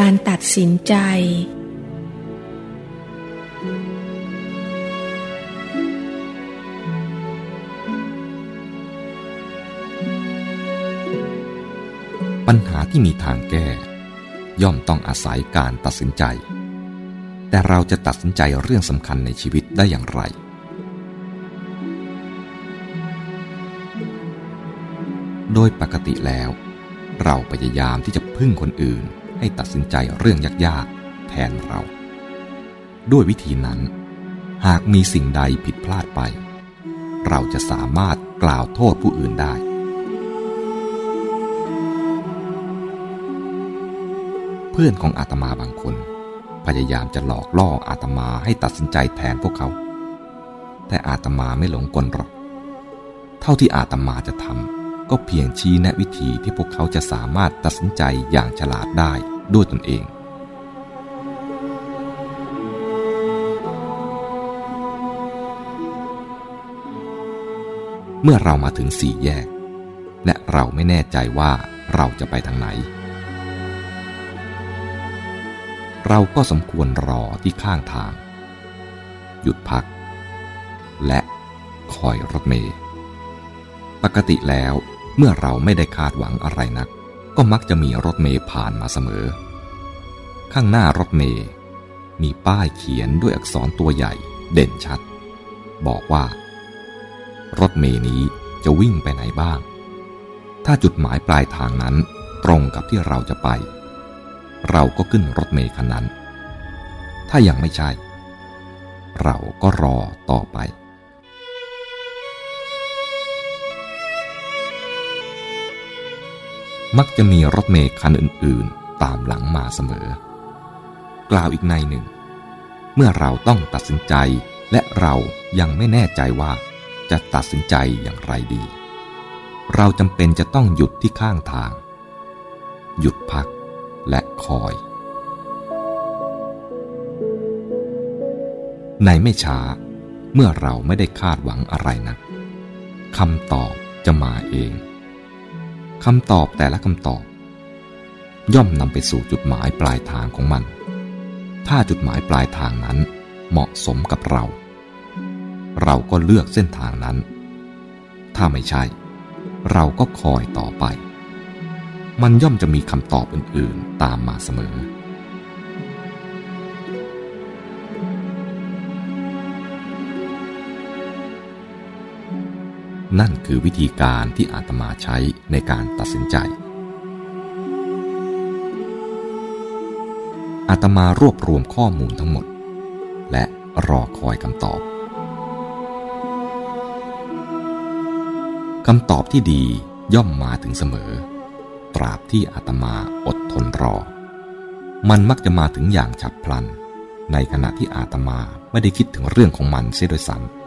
การตัดสินใจ ปัญหาที่มีทางแก้ ย่อมต้องอาศัยการตัดสินใจ แต่เราจะตัดสินใจเรื่องสำคัญในชีวิตได้อย่างไรโดยปกติแล้ว เราพยายามที่จะพึ่งคนอื่น ให้ตัดสินใจเรื่องยากๆ แทนเรา ด้วยวิธีนั้น หากมีสิ่งใดผิดพลาดไป เราจะสามารถกล่าวโทษผู้อื่นได้ เพื่อนของอาตมาบางคน พยายามจะหลอกล่ออาตมาให้ตัดสินใจแทนพวกเขา แต่อาตมาไม่หลงกลหรอก เท่าที่อาตมาจะทำก็เพียงชี้แนะวิธีที่พวกเขาจะสามารถตัดสินใจอย่างฉลาดได้ ด้วยตนเอง เมื่อเรามาถึงสี่แยก และเราไม่แน่ใจว่าเราจะไปทางไหน เราก็สมควรรอที่ข้างทาง หยุดพัก และคอยรถเมล์ปกติแล้วเมื่อเราไม่ได้คาดหวังอะไรนัก ก็มักจะมีรถเมล์ผ่านมาเสมอ ข้างหน้ารถเมล์มีป้ายเขียนด้วยอักษรตัวใหญ่เด่นชัด บอกว่า รถเมล์นี้จะวิ่งไปไหนบ้าง ถ้าจุดหมายปลายทางนั้นตรงกับที่เราจะไป เราก็ขึ้นรถเมล์คันนั้น ถ้ายังไม่ใช่ เราก็รอต่อไป มักจะมีรถเมล์คันอื่นๆ ตามหลังมาเสมอ กล่าวอีกในหนึ่ง เมื่อเราต้องตัดสินใจและเรายังไม่แน่ใจว่าจะตัดสินใจอย่างไรดี เราจำเป็นจะต้องหยุดที่ข้างทาง หยุดพักและคอย ในไม่ช้า เมื่อเราไม่ได้คาดหวังอะไรนะคำตอบจะมาเอง คำตอบแต่ละคำตอบ ย่อมนำไปสู่จุดหมายปลายทางของมัน ถ้าจุดหมายปลายทางนั้นเหมาะสมกับเรา เราก็เลือกเส้นทางนั้น ถ้าไม่ใช่ เราก็คอยต่อไป มันย่อมจะมีคำตอบอื่นๆตามมาเสมอ นั่นคือวิธีการที่อาตมาใช้ในการตัดสินใจ อาตมารวบรวมข้อมูลทั้งหมด และรอคอยคำตอบคำตอบที่ดีย่อมมาถึงเสมอ ตราบที่อาตมาอดทนรอ มันมักจะมาถึงอย่างฉับพลัน ในขณะที่อาตมาไม่ได้คิดถึงเรื่องของมันเสียด้วยซ้ำ